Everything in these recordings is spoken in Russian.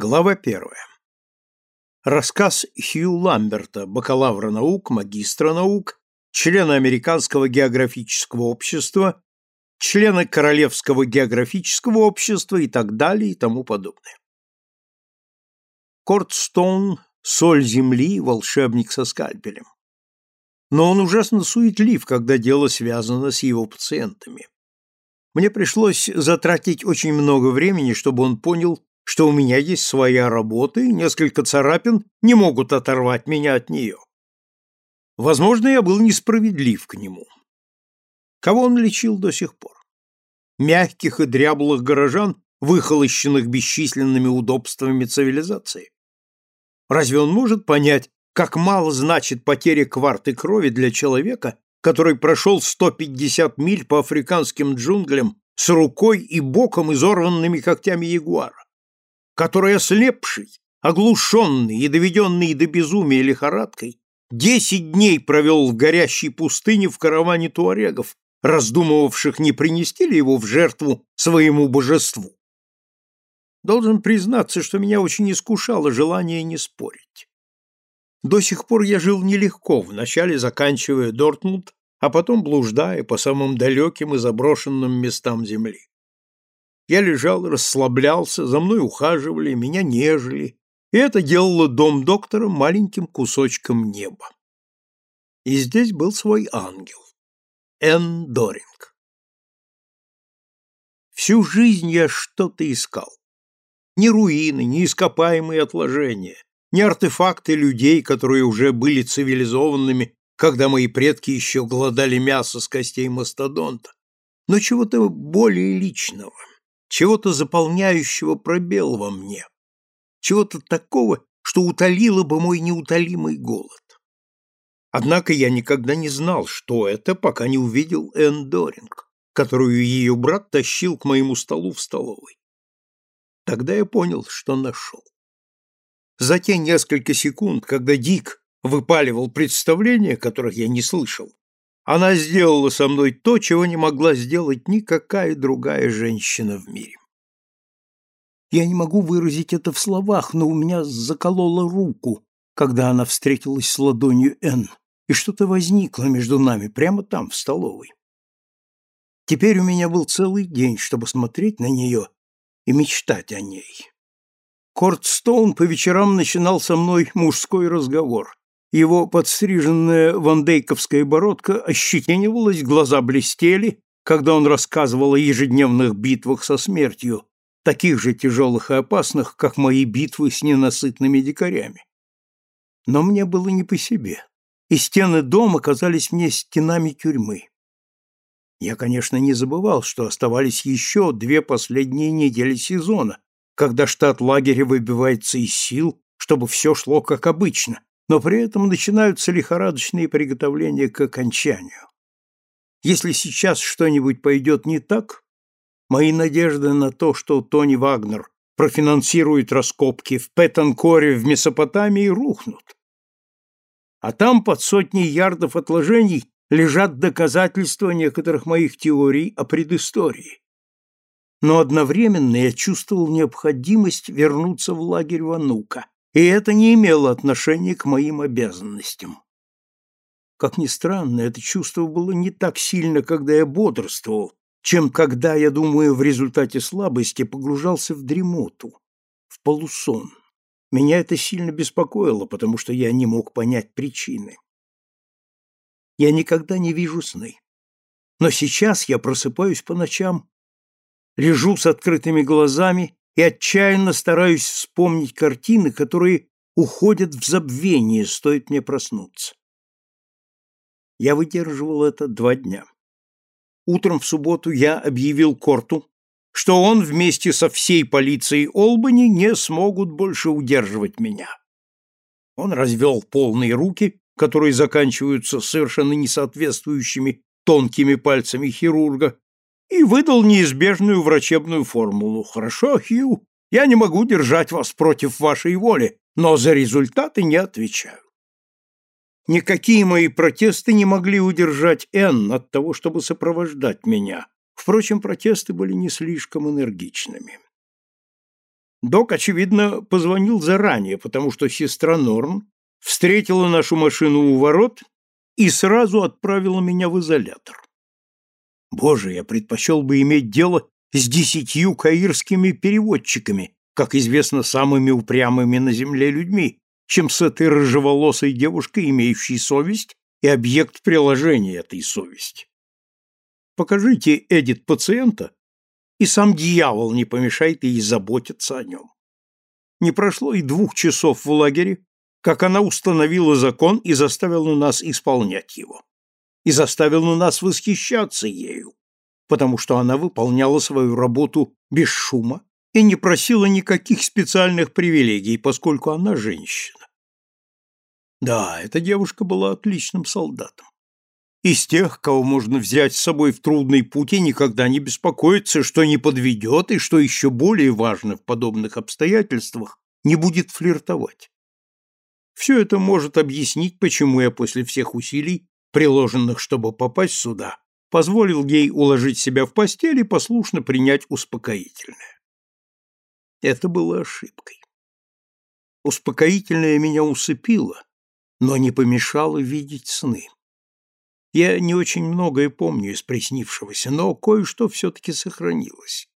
Глава первая. Рассказ Хью Ламберта, бакалавра наук, магистра наук, члена Американского географического общества, члена Королевского географического общества и так далее и тому подобное. Кортстоун – соль земли, волшебник со скальпелем. Но он ужасно суетлив, когда дело связано с его пациентами. Мне пришлось затратить очень много времени, чтобы он понял, что у меня есть своя работа, и несколько царапин не могут оторвать меня от нее. Возможно, я был несправедлив к нему. Кого он лечил до сих пор? Мягких и дряблых горожан, выхолощенных бесчисленными удобствами цивилизации? Разве он может понять, как мало значит потеря кварты крови для человека, который прошел 150 миль по африканским джунглям с рукой и боком, изорванными когтями ягуара? Который ослепший, оглушенный и доведенный до безумия лихорадкой, десять дней провел в горящей пустыне в караване туарегов, раздумывавших, не принести ли его в жертву своему божеству. Должен признаться, что меня очень искушало желание не спорить. До сих пор я жил нелегко, вначале заканчивая Дортмунд, а потом блуждая по самым далеким и заброшенным местам земли. Я лежал, расслаблялся, за мной ухаживали, меня нежели, и это делало дом доктора маленьким кусочком неба. И здесь был свой ангел, Энн Доринг. Всю жизнь я что-то искал. Ни руины, ни ископаемые отложения, ни артефакты людей, которые уже были цивилизованными, когда мои предки еще голодали мясо с костей мастодонта, но чего-то более личного чего-то заполняющего пробел во мне, чего-то такого, что утолило бы мой неутолимый голод. Однако я никогда не знал, что это, пока не увидел Энн Доринг, которую ее брат тащил к моему столу в столовой. Тогда я понял, что нашел. За те несколько секунд, когда Дик выпаливал представления, которых я не слышал, она сделала со мной то, чего не могла сделать никакая другая женщина в мире. Я не могу выразить это в словах, но у меня заколола руку, когда она встретилась с ладонью Н, и что-то возникло между нами прямо там, в столовой. Теперь у меня был целый день, чтобы смотреть на нее и мечтать о ней. Корт Стоун по вечерам начинал со мной мужской разговор, его подстриженная вандейковская бородка ощетинивалась, глаза блестели, когда он рассказывал о ежедневных битвах со смертью, таких же тяжелых и опасных, как мои битвы с ненасытными дикарями. Но мне было не по себе, и стены дома казались мне стенами тюрьмы. Я, конечно, не забывал, что оставались еще две последние недели сезона, когда штат лагеря выбивается из сил, чтобы все шло как обычно, но при этом начинаются лихорадочные приготовления к окончанию. Если сейчас что-нибудь пойдет не так, мои надежды на то, что Тони Вагнер профинансирует раскопки в Петанкоре в Месопотамии, рухнут. А там под сотней ярдов отложений лежат доказательства некоторых моих теорий о предыстории. Но одновременно я чувствовал необходимость вернуться в лагерь Ванука, и это не имело отношения к моим обязанностям. Как ни странно, это чувство было не так сильно, когда я бодрствовал, чем когда, я думаю, в результате слабости погружался в дремоту, в полусон. Меня это сильно беспокоило, потому что я не мог понять причины. Я никогда не вижу сны. Но сейчас я просыпаюсь по ночам, лежу с открытыми глазами и отчаянно стараюсь вспомнить картины, которые уходят в забвение, стоит мне проснуться. Я выдерживал это два дня. Утром в субботу я объявил Корту, что он вместе со всей полицией Олбани не смогут больше удерживать меня. Он развел полные руки, которые заканчиваются совершенно несоответствующими тонкими пальцами хирурга, и выдал неизбежную врачебную формулу. «Хорошо, Хью, я не могу держать вас против вашей воли, но за результаты не отвечаю». Никакие мои протесты не могли удержать Энн от того, чтобы сопровождать меня. Впрочем, протесты были не слишком энергичными. Док, очевидно, позвонил заранее, потому что сестра Норн встретила нашу машину у ворот и сразу отправила меня в изолятор. Боже, я предпочел бы иметь дело с десятью каирскими переводчиками, как известно, самыми упрямыми на земле людьми, чем с этой рыжеволосой девушкой, имеющей совесть и объект приложения этой совести. Покажите Эдит пациента, и сам дьявол не помешает ей заботиться о нем. Не прошло и двух часов в лагере, как она установила закон и заставила нас исполнять его. И заставила нас восхищаться ею, потому что она выполняла свою работу без шума и не просила никаких специальных привилегий, поскольку она женщина. Да, эта девушка была отличным солдатом. Из тех, кого можно взять с собой в трудный путь и никогда не беспокоиться, что не подведет и, что еще более важно в подобных обстоятельствах, не будет флиртовать. Все это может объяснить, почему я после всех усилий, приложенных, чтобы попасть сюда, позволил ей уложить себя в постель и послушно принять успокоительное. Это было ошибкой. Успокоительное меня усыпило, но не помешало видеть сны. Я не очень многое помню из приснившегося, но кое-что все-таки сохранилось.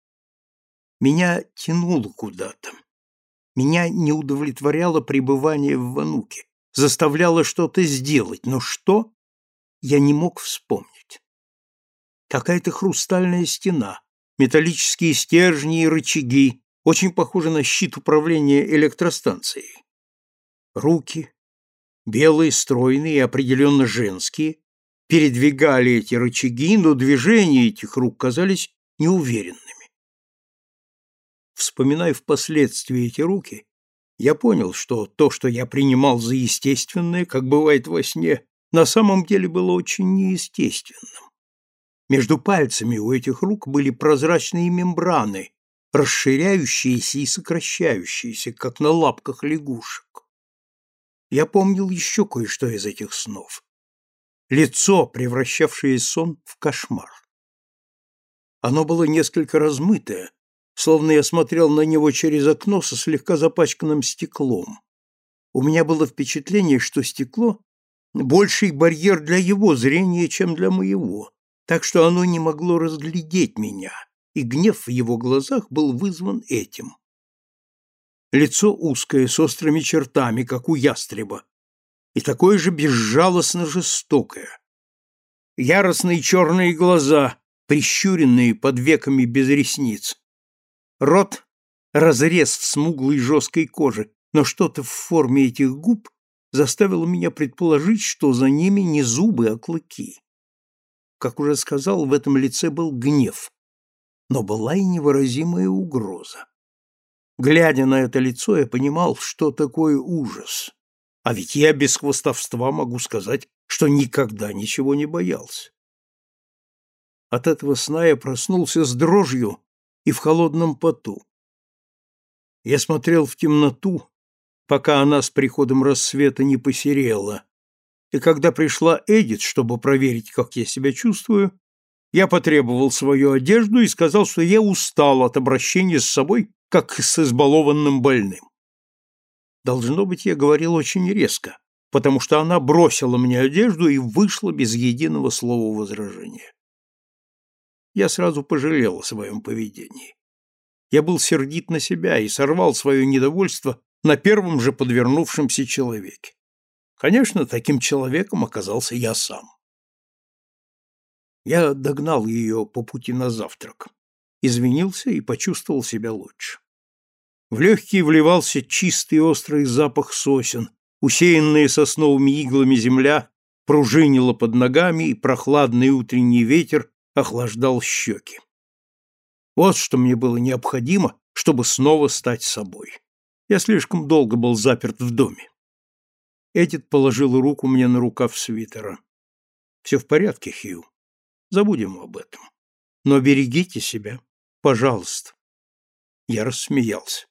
Меня тянуло куда-то. Меня не удовлетворяло пребывание в Вануке, заставляло что-то сделать, но что, я не мог вспомнить. Какая-то хрустальная стена, металлические стержни и рычаги, очень похожи на щит управления электростанцией. Руки, белые, стройные и определенно женские, передвигали эти рычаги, но движения этих рук казались неуверенными. Вспоминая впоследствии эти руки, я понял, что то, что я принимал за естественное, как бывает во сне, на самом деле было очень неестественным. Между пальцами у этих рук были прозрачные мембраны, расширяющиеся и сокращающиеся, как на лапках лягушек. Я помнил еще кое-что из этих снов. Лицо, превращавшее сон в кошмар. Оно было несколько размытое, словно я смотрел на него через окно со слегка запачканным стеклом. У меня было впечатление, что стекло — больший барьер для его зрения, чем для моего, так что оно не могло разглядеть меня — и гнев в его глазах был вызван этим. Лицо узкое, с острыми чертами, как у ястреба, и такое же безжалостно жестокое. Яростные черные глаза, прищуренные под веками без ресниц. Рот — разрез в смуглой жесткой коже, но что-то в форме этих губ заставило меня предположить, что за ними не зубы, а клыки. Как уже сказал, в этом лице был гнев но была и невыразимая угроза. Глядя на это лицо, я понимал, что такое ужас. А ведь я без хвостовства могу сказать, что никогда ничего не боялся. От этого сна я проснулся с дрожью и в холодном поту. Я смотрел в темноту, пока она с приходом рассвета не посерела, и когда пришла Эдит, чтобы проверить, как я себя чувствую, я потребовал свою одежду и сказал, что я устал от обращения с собой, как с избалованным больным. Должно быть, я говорил очень резко, потому что она бросила мне одежду и вышла без единого слова возражения. Я сразу пожалел о своем поведении. Я был сердит на себя и сорвал свое недовольство на первом же подвернувшемся человеке. Конечно, таким человеком оказался я сам. Я догнал ее по пути на завтрак, извинился и почувствовал себя лучше. В легкие вливался чистый острый запах сосен, усеянная сосновыми иглами земля пружинила под ногами, и прохладный утренний ветер охлаждал щеки. Вот что мне было необходимо, чтобы снова стать собой. Я слишком долго был заперт в доме. Эдит положил руку мне на рукав свитера. «Все в порядке, Хью. Забудем об этом. Но берегите себя, пожалуйста. Я рассмеялся.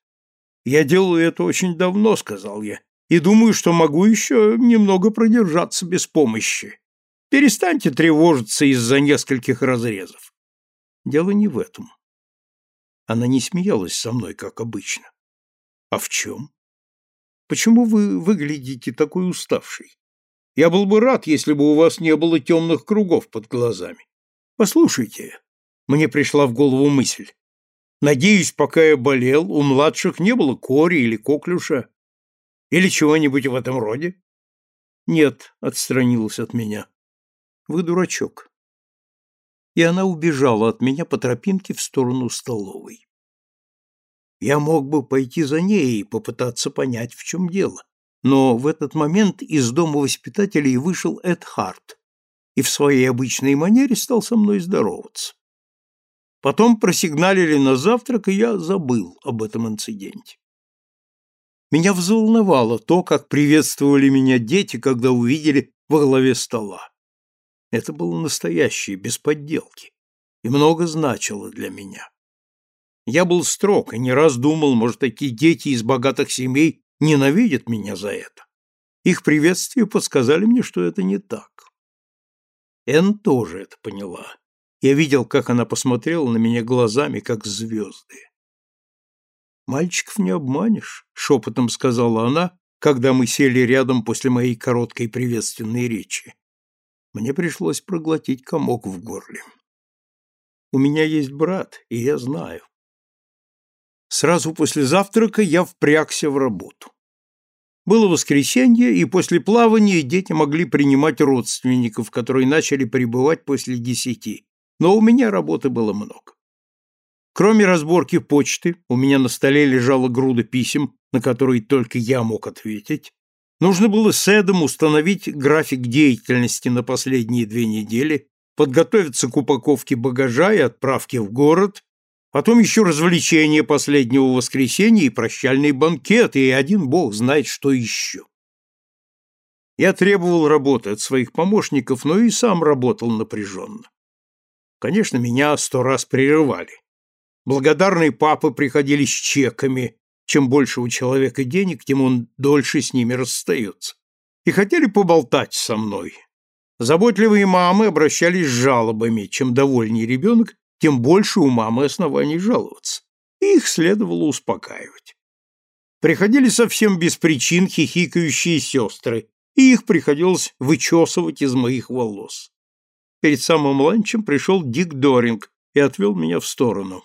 Я делаю это очень давно, сказал я, и думаю, что могу еще немного продержаться без помощи. Перестаньте тревожиться из-за нескольких разрезов. Дело не в этом. Она не смеялась со мной, как обычно. А в чем? Почему вы выглядите такой уставший? Я был бы рад, если бы у вас не было темных кругов под глазами. Послушайте, мне пришла в голову мысль. Надеюсь, пока я болел, у младших не было кори или коклюша. Или чего-нибудь в этом роде? Нет, отстранилась от меня. Вы дурачок. И она убежала от меня по тропинке в сторону столовой. Я мог бы пойти за ней и попытаться понять, в чем дело. Но в этот момент из дома воспитателей вышел Эд Харт и в своей обычной манере стал со мной здороваться. Потом просигналили на завтрак, и я забыл об этом инциденте. Меня взволновало то, как приветствовали меня дети, когда увидели во главе стола. Это было настоящее, без подделки, и много значило для меня. Я был строг и не раз думал, может, такие дети из богатых семей ненавидят меня за это. Их приветствия подсказали мне, что это не так. Эн тоже это поняла. Я видел, как она посмотрела на меня глазами, как звезды. «Мальчиков не обманешь», — шепотом сказала она, когда мы сели рядом после моей короткой приветственной речи. Мне пришлось проглотить комок в горле. У меня есть брат, и я знаю. Сразу после завтрака я впрягся в работу. Было воскресенье, и после плавания дети могли принимать родственников, которые начали прибывать после десяти, но у меня работы было много. Кроме разборки почты, у меня на столе лежала груда писем, на которые только я мог ответить. Нужно было с Эдом установить график деятельности на последние две недели, подготовиться к упаковке багажа и отправке в город, Потом еще развлечения последнего воскресенья и прощальный банкет, и один бог знает, что еще. Я требовал работы от своих помощников, но и сам работал напряженно. Конечно, меня сто раз прерывали. Благодарные папы приходили с чеками. Чем больше у человека денег, тем он дольше с ними расстается. И хотели поболтать со мной. Заботливые мамы обращались с жалобами. Чем довольнее ребенок, тем больше у мамы оснований жаловаться. И их следовало успокаивать. Приходили совсем без причин хихикающие сестры, и их приходилось вычесывать из моих волос. Перед самым ланчем пришел Дик Доринг и отвел меня в сторону.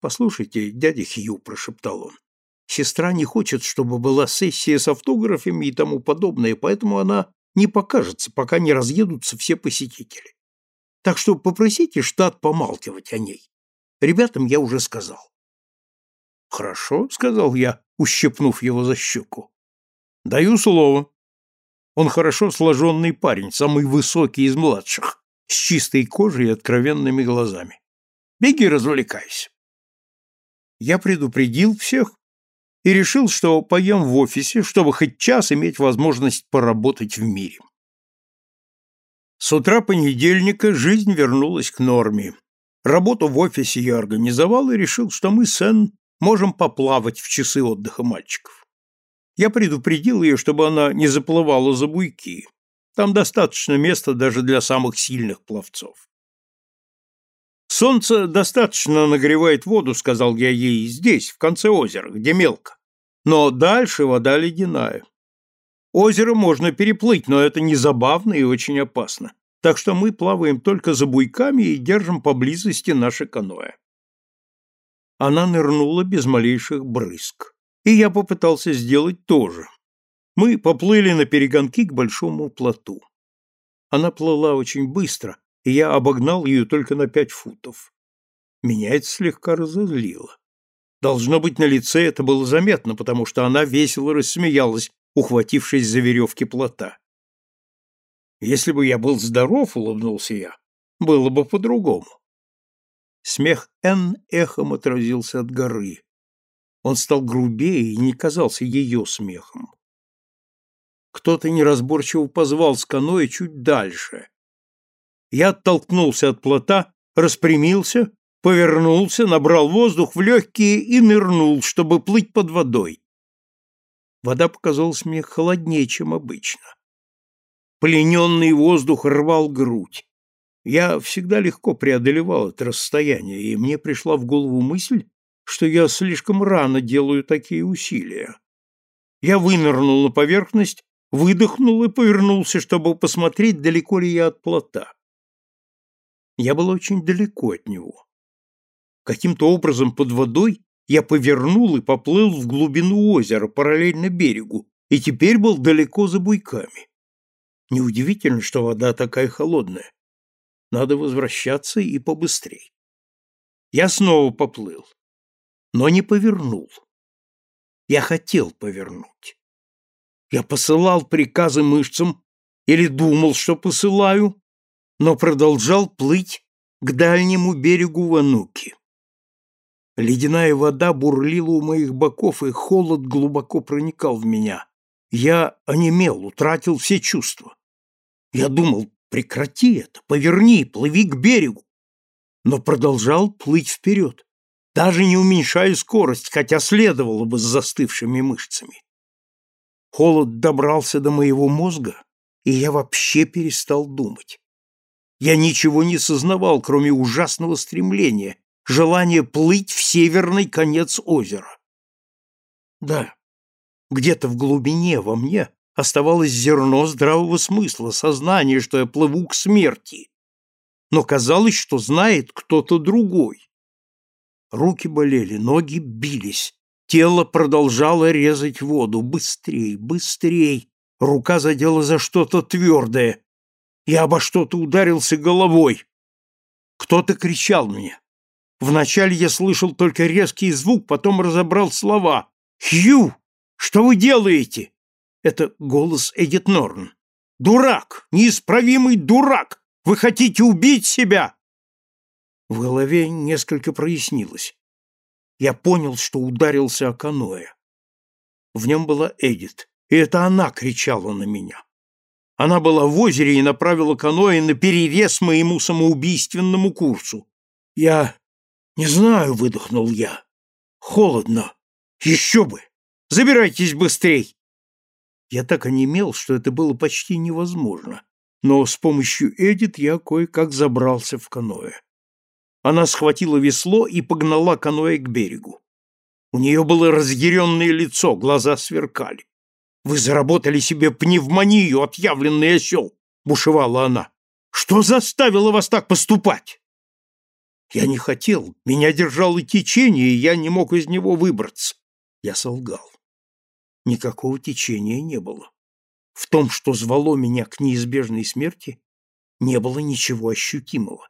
«Послушайте, дядя Хью», — прошептал он, — «сестра не хочет, чтобы была сессия с автографами и тому подобное, поэтому она не покажется, пока не разъедутся все посетители. Так что попросите штат помалкивать о ней. Ребятам я уже сказал. Хорошо, сказал я, ущипнув его за щеку. Даю слово. Он хорошо сложенный парень, самый высокий из младших, с чистой кожей и откровенными глазами. Беги, развлекайся. Я предупредил всех и решил, что поем в офисе, чтобы хоть час иметь возможность поработать в мире. С утра понедельника жизнь вернулась к норме. Работу в офисе я организовал и решил, что мы с Энн можем поплавать в часы отдыха мальчиков. Я предупредил ее, чтобы она не заплывала за буйки. Там достаточно места даже для самых сильных пловцов. «Солнце достаточно нагревает воду», — сказал я ей, — «здесь, в конце озера, где мелко. Но дальше вода ледяная. Озеро можно переплыть, но это не забавно и очень опасно. Так что мы плаваем только за буйками и держим поблизости наше каноэ. Она нырнула без малейших брызг. И я попытался сделать то же. Мы поплыли на перегонки к большому плоту. Она плыла очень быстро, и я обогнал ее только на пять футов. Меня это слегка разозлило. Должно быть, на лице это было заметно, потому что она весело рассмеялась, ухватившись за веревки плота. Если бы я был здоров, улыбнулся я, было бы по-другому. Смех Н эхом отразился от горы. Он стал грубее и не казался ее смехом. Кто-то неразборчиво позвал с чуть дальше. Я оттолкнулся от плота, распрямился, повернулся, набрал воздух в легкие и нырнул, чтобы плыть под водой. Вода показалась мне холоднее, чем обычно. Плененный воздух рвал грудь. Я всегда легко преодолевал это расстояние, и мне пришла в голову мысль, что я слишком рано делаю такие усилия. Я вынырнул на поверхность, выдохнул и повернулся, чтобы посмотреть, далеко ли я от плота. Я был очень далеко от него. Каким-то образом под водой я повернул и поплыл в глубину озера, параллельно берегу, и теперь был далеко за буйками. Неудивительно, что вода такая холодная. Надо возвращаться и побыстрей. Я снова поплыл, но не повернул. Я хотел повернуть. Я посылал приказы мышцам или думал, что посылаю, но продолжал плыть к дальнему берегу Вануки. Ледяная вода бурлила у моих боков, и холод глубоко проникал в меня. Я онемел, утратил все чувства. Я думал, прекрати это, поверни, плыви к берегу. Но продолжал плыть вперед, даже не уменьшая скорость, хотя следовало бы с застывшими мышцами. Холод добрался до моего мозга, и я вообще перестал думать. Я ничего не сознавал, кроме ужасного стремления, желания плыть в северный конец озера. Да, где-то в глубине во мне оставалось зерно здравого смысла, сознание, что я плыву к смерти. Но казалось, что знает кто-то другой. Руки болели, ноги бились, тело продолжало резать воду. Быстрей, быстрей! Рука задела за что-то твердое. Я обо что-то ударился головой. Кто-то кричал мне. Вначале я слышал только резкий звук, потом разобрал слова. «Хью! Что вы делаете?» Это голос Эдит Норн. «Дурак! Неисправимый дурак! Вы хотите убить себя?» В голове несколько прояснилось. Я понял, что ударился о каноэ. В нем была Эдит, и это она кричала на меня. Она была в озере и направила каноэ на перерез моему самоубийственному курсу. Я не знаю, выдохнул я. Холодно. Еще бы! Забирайтесь быстрей! Я так онемел, что это было почти невозможно, но с помощью Эдит я кое-как забрался в каноэ. Она схватила весло и погнала каноэ к берегу. У нее было разъяренное лицо, глаза сверкали. «Вы заработали себе пневмонию, отъявленный осел!» — бушевала она. «Что заставило вас так поступать?» Я не хотел, меня держало течение, и я не мог из него выбраться. Я солгал. Никакого течения не было. В том, что звало меня к неизбежной смерти, не было ничего ощутимого.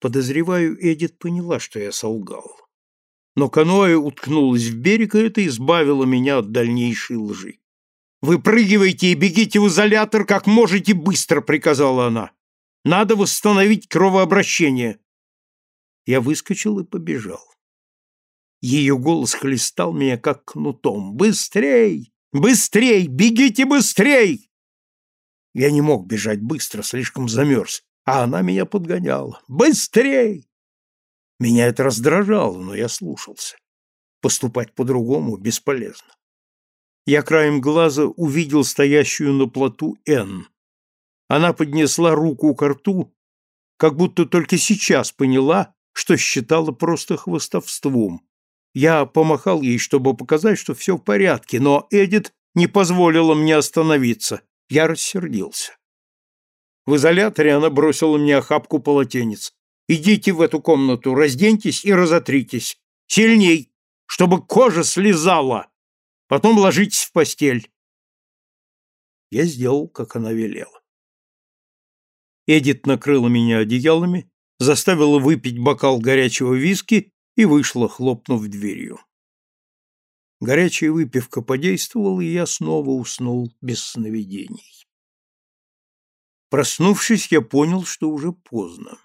Подозреваю, Эдит поняла, что я солгал. Но каноэ уткнулась в берег, и это избавило меня от дальнейшей лжи. «Выпрыгивайте и бегите в изолятор как можете быстро», — приказала она. «Надо восстановить кровообращение». Я выскочил и побежал. Ее голос хлестал меня, как кнутом. «Быстрей! Быстрей! Бегите быстрей!» Я не мог бежать быстро, слишком замерз, а она меня подгоняла. «Быстрей!» Меня это раздражало, но я слушался. Поступать по-другому бесполезно. Я краем глаза увидел стоящую на плоту Н. Она поднесла руку к рту, как будто только сейчас поняла, что считала просто хвостовством. Я помахал ей, чтобы показать, что все в порядке, но Эдит не позволила мне остановиться. Я рассердился. В изоляторе она бросила мне охапку полотенец. «Идите в эту комнату, разденьтесь и разотритесь. Сильней, чтобы кожа слезала. Потом ложитесь в постель». Я сделал, как она велела. Эдит накрыла меня одеялами, заставила выпить бокал горячего виски и вышла, хлопнув дверью. Горячая выпивка подействовала, и я снова уснул без сновидений. Проснувшись, я понял, что уже поздно.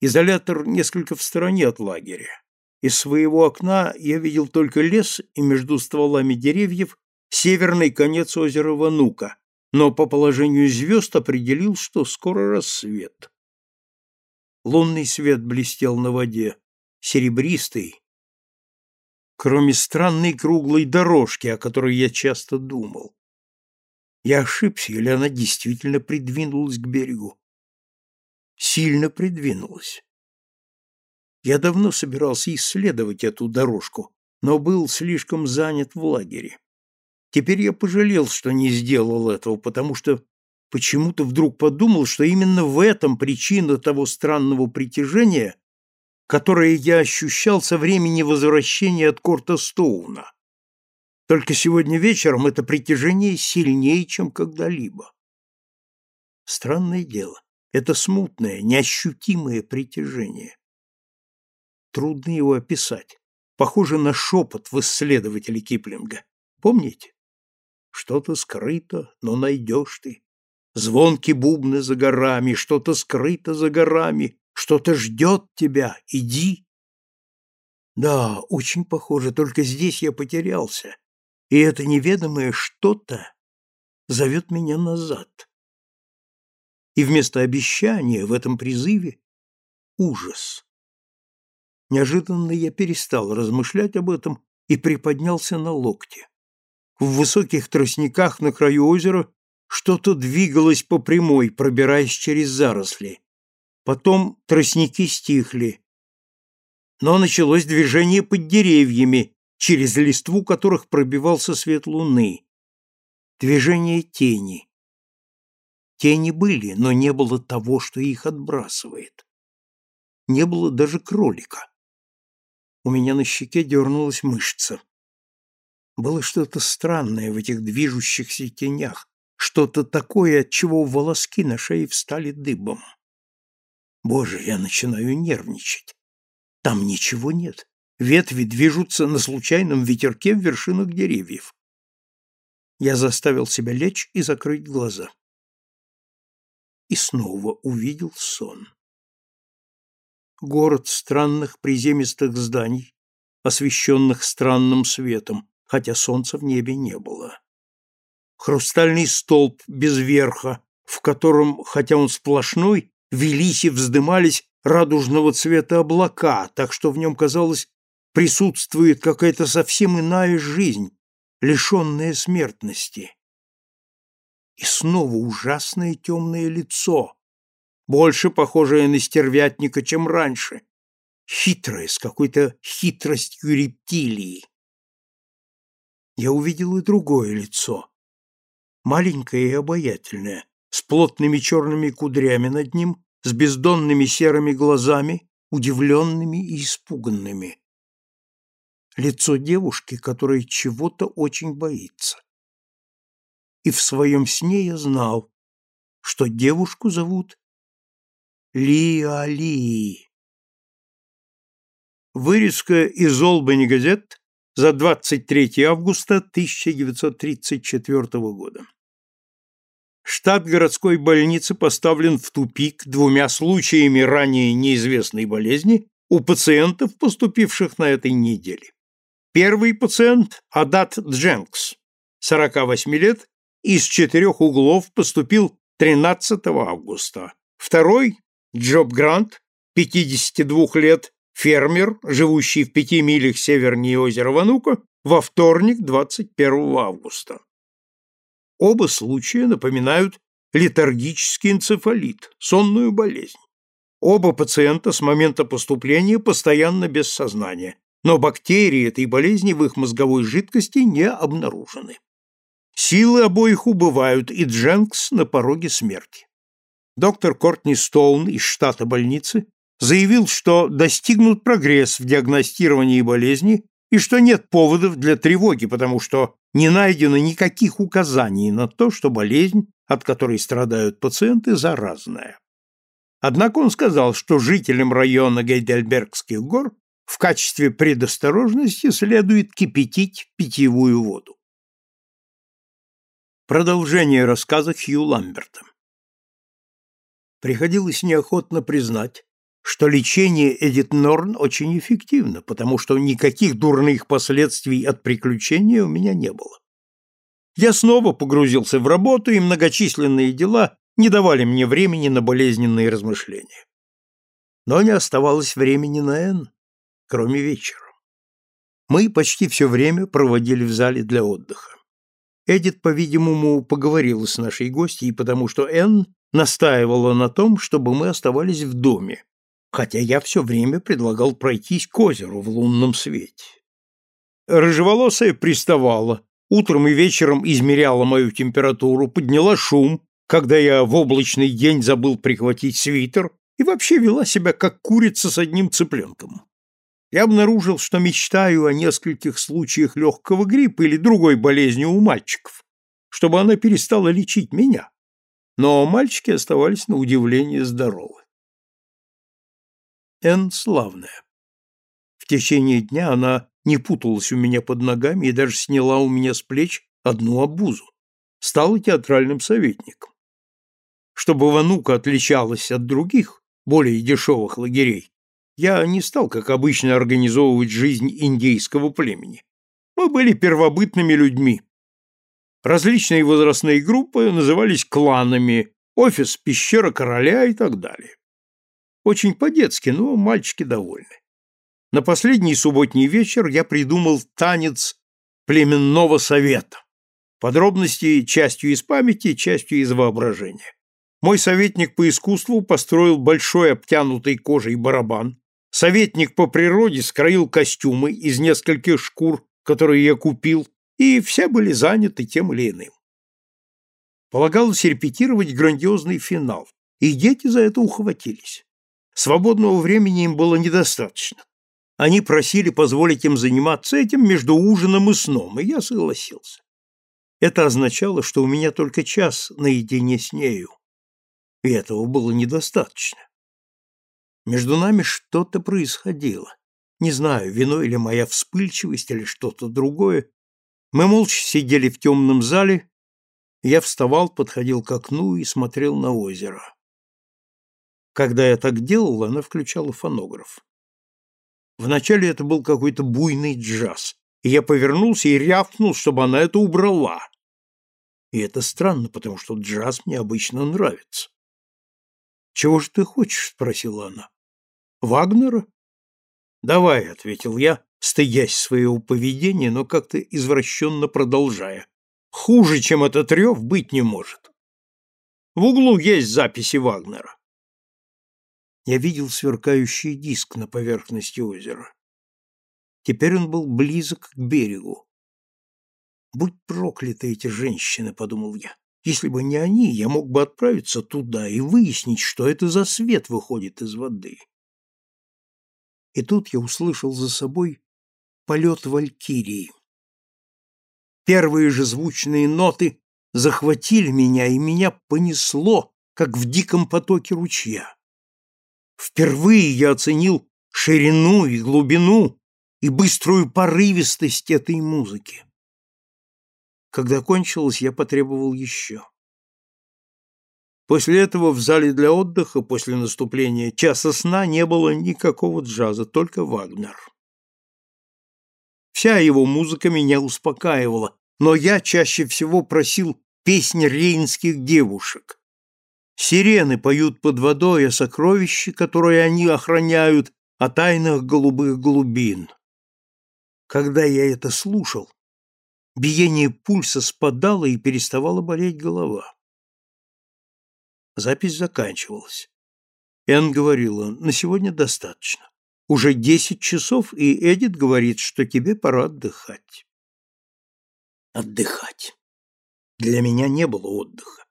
Изолятор несколько в стороне от лагеря. Из своего окна я видел только лес и между стволами деревьев северный конец озера Ванука, но по положению звезд определил, что скоро рассвет. Лунный свет блестел на воде, серебристый, кроме странной круглой дорожки, о которой я часто думал. Я ошибся, или она действительно придвинулась к берегу? Сильно придвинулась. Я давно собирался исследовать эту дорожку, но был слишком занят в лагере. Теперь я пожалел, что не сделал этого, потому что почему-то вдруг подумал, что именно в этом причина того странного притяжения, которое я ощущал со времени возвращения от Корта Стоуна. Только сегодня вечером это притяжение сильнее, чем когда-либо. Странное дело, это смутное, неощутимое притяжение. Трудно его описать. Похоже на шепот в исследователе Киплинга. Помните? Что-то скрыто, но найдешь ты. Звонки бубны за горами, что-то скрыто за горами, что-то ждет тебя, иди. Да, очень похоже, только здесь я потерялся, и это неведомое что-то зовет меня назад. И вместо обещания в этом призыве ужас. Неожиданно я перестал размышлять об этом и приподнялся на локте. В высоких тростниках на краю озера что-то двигалось по прямой, пробираясь через заросли. Потом тростники стихли. Но началось движение под деревьями, через листву которых пробивался свет луны. Движение тени. Тени были, но не было того, что их отбрасывает. Не было даже кролика. У меня на щеке дернулась мышца. Было что-то странное в этих движущихся тенях, что-то такое, от чего волоски на шее встали дыбом. Боже, я начинаю нервничать. Там ничего нет. Ветви движутся на случайном ветерке в вершинах деревьев. Я заставил себя лечь и закрыть глаза. И снова увидел сон. Город странных приземистых зданий, освещенных странным светом, хотя солнца в небе не было. Хрустальный столб без верха, в котором, хотя он сплошной, велись и вздымались радужного цвета облака, так что в нем, казалось, присутствует какая-то совсем иная жизнь, лишенная смертности. И снова ужасное темное лицо, больше похожее на стервятника, чем раньше, хитрое, с какой-то хитростью рептилии. Я увидел и другое лицо, маленькое и обаятельное, с плотными черными кудрями над ним, с бездонными серыми глазами, удивленными и испуганными. Лицо девушки, которая чего-то очень боится. И в своем сне я знал, что девушку зовут Лиа Лии. Вырезка из Олбани газет за 23 августа 1934 года. Штат городской больницы поставлен в тупик двумя случаями ранее неизвестной болезни у пациентов, поступивших на этой неделе. Первый пациент – Адат Дженкс, 48 лет, из четырех углов поступил 13 августа. Второй – Джоб Грант, 52 лет, фермер, живущий в пяти милях севернее озера Ванука, во вторник, 21 августа. Оба случая напоминают летаргический энцефалит, сонную болезнь. Оба пациента с момента поступления постоянно без сознания, но бактерии этой болезни в их мозговой жидкости не обнаружены. Силы обоих убывают, и Дженкс на пороге смерти. Доктор Кортни Стоун из штата больницы заявил, что достигнут прогресс в диагностировании болезни и что нет поводов для тревоги, потому что не найдено никаких указаний на то, что болезнь, от которой страдают пациенты, заразная. Однако он сказал, что жителям района Гейдельбергских гор в качестве предосторожности следует кипятить питьевую воду. Продолжение рассказа Хью Ламберта. Приходилось неохотно признать, что лечение Эдит Норн очень эффективно, потому что никаких дурных последствий от приключения у меня не было. Я снова погрузился в работу, и многочисленные дела не давали мне времени на болезненные размышления. Но не оставалось времени на Энн кроме вечера. Мы почти все время проводили в зале для отдыха. Эдит, по-видимому, поговорила с нашей гостьей, потому что Энн настаивала на том, чтобы мы оставались в доме. Хотя я все время предлагал пройтись к озеру в лунном свете. Рыжеволосая приставала, утром и вечером измеряла мою температуру, подняла шум, когда я в облачный день забыл прихватить свитер и вообще вела себя как курица с одним цыпленком. Я обнаружил, что мечтаю о нескольких случаях легкого гриппа или другой болезни у мальчиков, чтобы она перестала лечить меня. Но мальчики оставались на удивление здоровы. Эн славная. В течение дня она не путалась у меня под ногами и даже сняла у меня с плеч одну обузу. Стала театральным советником. Чтобы Ванука отличалась от других, более дешевых лагерей, я не стал, как обычно, организовывать жизнь индейского племени. Мы были первобытными людьми. Различные возрастные группы назывались кланами, офис пещера короля и так далее. Очень по-детски, но мальчики довольны. На последний субботний вечер я придумал танец племенного совета. Подробности частью из памяти, частью из воображения. Мой советник по искусству построил большой обтянутый кожей барабан. Советник по природе скроил костюмы из нескольких шкур, которые я купил, и все были заняты тем или иным. Полагалось репетировать грандиозный финал, и дети за это ухватились. Свободного времени им было недостаточно. Они просили позволить им заниматься этим между ужином и сном, и я согласился. Это означало, что у меня только час наедине с нею, и этого было недостаточно. Между нами что-то происходило. Не знаю, виной или моя вспыльчивость, или что-то другое. Мы молча сидели в темном зале, я вставал, подходил к окну и смотрел на озеро. Когда я так делал, она включала фонограф. Вначале это был какой-то буйный джаз, и я повернулся и рявкнул, чтобы она это убрала. И это странно, потому что джаз мне обычно нравится. «Чего же ты хочешь?» — спросила она. «Вагнера?» «Давай», — ответил я, стыдясь своего поведения, но как-то извращенно продолжая. «Хуже, чем этот рев, быть не может. В углу есть записи Вагнера я видел сверкающий диск на поверхности озера. Теперь он был близок к берегу. «Будь прокляты эти женщины», — подумал я. «Если бы не они, я мог бы отправиться туда и выяснить, что это за свет выходит из воды». И тут я услышал за собой полет валькирии. Первые же звучные ноты захватили меня, и меня понесло, как в диком потоке ручья. Впервые я оценил ширину и глубину и быструю порывистость этой музыки. Когда кончилось, я потребовал еще. После этого в зале для отдыха, после наступления часа сна, не было никакого джаза, только Вагнер. Вся его музыка меня успокаивала, но я чаще всего просил песни рейнских девушек, Сирены поют под водой о сокровище, которое они охраняют, о тайнах голубых глубин. Когда я это слушал, биение пульса спадало и переставала болеть голова. Запись заканчивалась. Энн говорила, на сегодня достаточно. Уже десять часов, и Эдит говорит, что тебе пора отдыхать. Отдыхать. Для меня не было отдыха.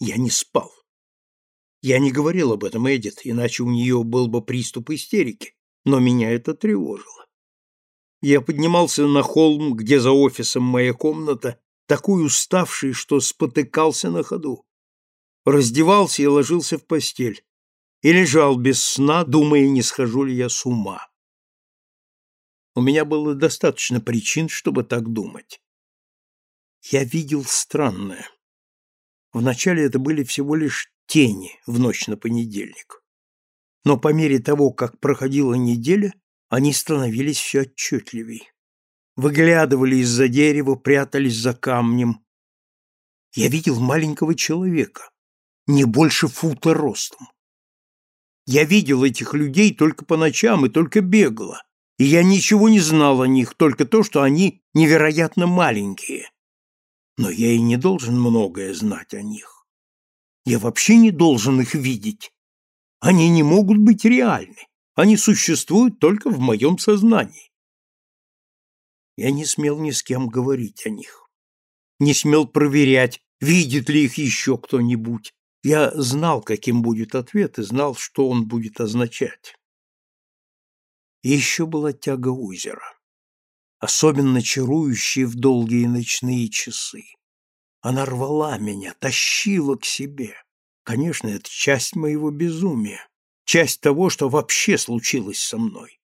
Я не спал. Я не говорил об этом Эдит, иначе у нее был бы приступ истерики, но меня это тревожило. Я поднимался на холм, где за офисом моя комната, такой уставший, что спотыкался на ходу. Раздевался и ложился в постель. И лежал без сна, думая, не схожу ли я с ума. У меня было достаточно причин, чтобы так думать. Я видел странное. Вначале это были всего лишь тени в ночь на понедельник. Но по мере того, как проходила неделя, они становились все отчетливей. Выглядывали из-за дерева, прятались за камнем. Я видел маленького человека, не больше фута ростом. Я видел этих людей только по ночам и только бегло, и я ничего не знал о них, только то, что они невероятно маленькие но я и не должен многое знать о них. Я вообще не должен их видеть. Они не могут быть реальны. Они существуют только в моем сознании. Я не смел ни с кем говорить о них. Не смел проверять, видит ли их еще кто-нибудь. Я знал, каким будет ответ, и знал, что он будет означать. И еще была тяга озера, особенно чарующая в долгие ночные часы. Она рвала меня, тащила к себе. Конечно, это часть моего безумия, часть того, что вообще случилось со мной.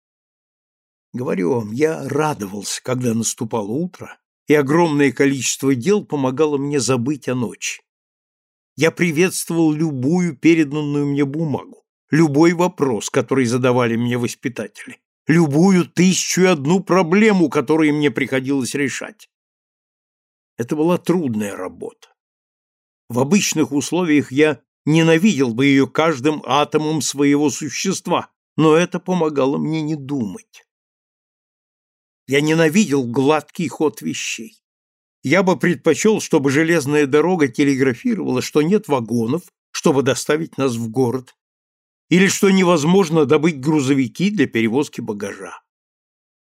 Говорю вам, я радовался, когда наступало утро, и огромное количество дел помогало мне забыть о ночи. Я приветствовал любую переданную мне бумагу, любой вопрос, который задавали мне воспитатели, любую тысячу и одну проблему, которую мне приходилось решать. Это была трудная работа. В обычных условиях я ненавидел бы ее каждым атомом своего существа, но это помогало мне не думать. Я ненавидел гладкий ход вещей. Я бы предпочел, чтобы железная дорога телеграфировала, что нет вагонов, чтобы доставить нас в город, или что невозможно добыть грузовики для перевозки багажа.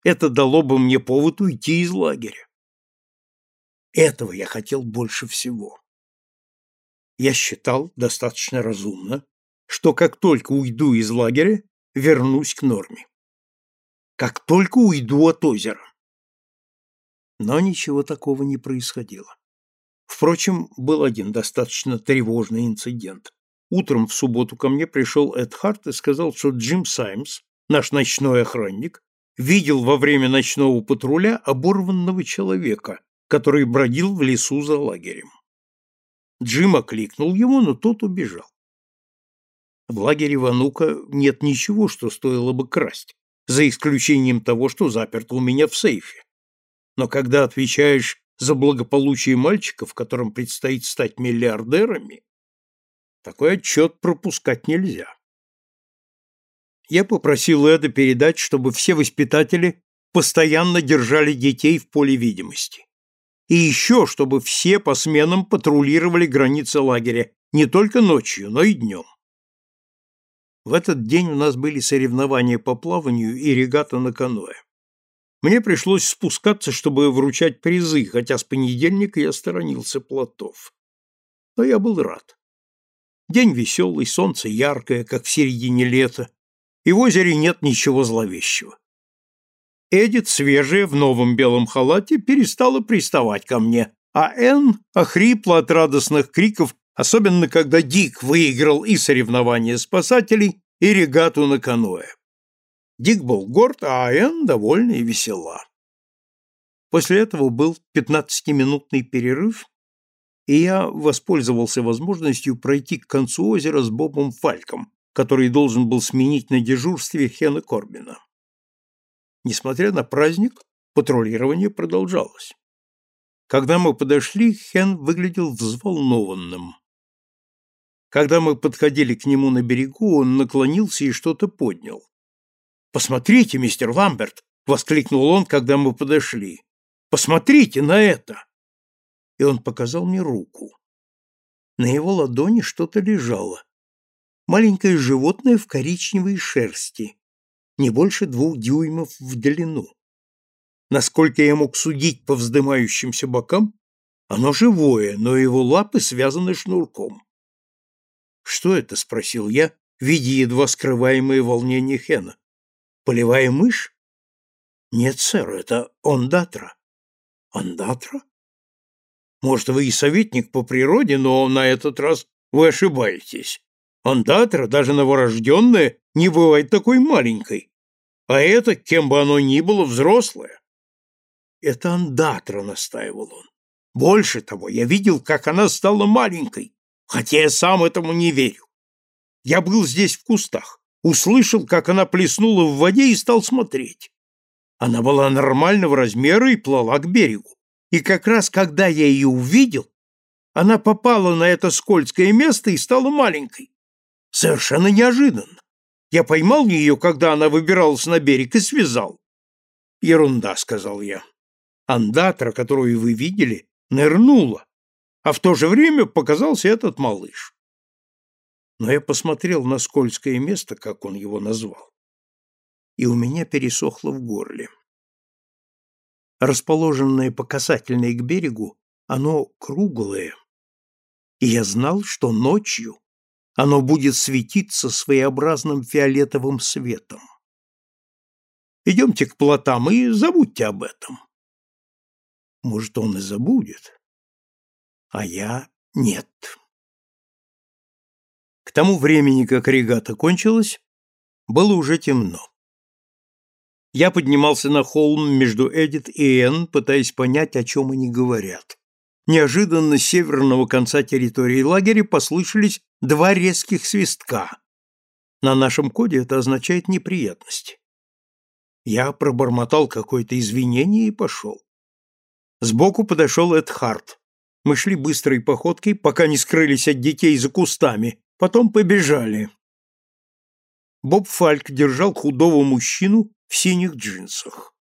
Это дало бы мне повод уйти из лагеря. Этого я хотел больше всего. Я считал достаточно разумно, что как только уйду из лагеря, вернусь к норме. Как только уйду от озера. Но ничего такого не происходило. Впрочем, был один достаточно тревожный инцидент. Утром в субботу ко мне пришел Эд Харт и сказал, что Джим Саймс, наш ночной охранник, видел во время ночного патруля оборванного человека, который бродил в лесу за лагерем. Джим окликнул его, но тот убежал. В лагере Ванука нет ничего, что стоило бы красть, за исключением того, что заперто у меня в сейфе. Но когда отвечаешь за благополучие мальчиков, которым предстоит стать миллиардерами, такой отчет пропускать нельзя. Я попросил Эда передать, чтобы все воспитатели постоянно держали детей в поле видимости. И еще, чтобы все по сменам патрулировали границы лагеря не только ночью, но и днем. В этот день у нас были соревнования по плаванию и регата на каноэ. Мне пришлось спускаться, чтобы вручать призы, хотя с понедельника я сторонился плотов. Но я был рад. День веселый, солнце яркое, как в середине лета, и в озере нет ничего зловещего. Эдит, свежая, в новом белом халате, перестала приставать ко мне, а Энн охрипла от радостных криков, особенно когда Дик выиграл и соревнования спасателей, и регату на каноэ. Дик был горд, а Энн довольна и весела. После этого был пятнадцатиминутный перерыв, и я воспользовался возможностью пройти к концу озера с Бобом Фальком, который должен был сменить на дежурстве Хена Корбина. Несмотря на праздник, патрулирование продолжалось. Когда мы подошли, Хен выглядел взволнованным. Когда мы подходили к нему на берегу, он наклонился и что-то поднял. «Посмотрите, мистер Ламберт!» — воскликнул он, когда мы подошли. «Посмотрите на это!» И он показал мне руку. На его ладони что-то лежало. Маленькое животное в коричневой шерсти, не больше двух дюймов в длину. Насколько я мог судить по вздымающимся бокам, оно живое, но его лапы связаны шнурком. «Что это?» — спросил я, видя едва скрываемое волнение Хена. Полевая мышь? Нет, сэр, это ондатра. Ондатра? Может, вы и советник по природе, но на этот раз вы ошибаетесь. Ондатра, даже новорожденная, не бывает такой маленькой. А это, кем бы оно ни было, взрослое. Это ондатра, настаивал он. Больше того, я видел, как она стала маленькой, хотя я сам этому не верю. Я был здесь в кустах услышал, как она плеснула в воде и стал смотреть. Она была нормального размера и плыла к берегу. И как раз когда я ее увидел, она попала на это скользкое место и стала маленькой. Совершенно неожиданно. Я поймал ее, когда она выбиралась на берег, и связал. Ерунда, сказал я. Андатра, которую вы видели, нырнула, а в то же время показался этот малыш. но я посмотрел на скользкое место, как он его назвал, и у меня пересохло в горле. Расположенное по касательной к берегу, оно круглое, и я знал, что ночью оно будет светиться своеобразным фиолетовым светом. Идемте к плотам и забудьте об этом. Может, он и забудет, а я нет. К тому времени, как регата кончилась, было уже темно. Я поднимался на холм между Эдит и Энн, пытаясь понять, о чем они говорят. Неожиданно с северного конца территории лагеря послышались два резких свистка. На нашем коде это означает неприятности. Я пробормотал какое-то извинение и пошел. Сбоку подошел Эд Харт. Мы шли быстрой походкой, пока не скрылись от детей за кустами, потом побежали. Боб Фальк держал худого мужчину в синих джинсах.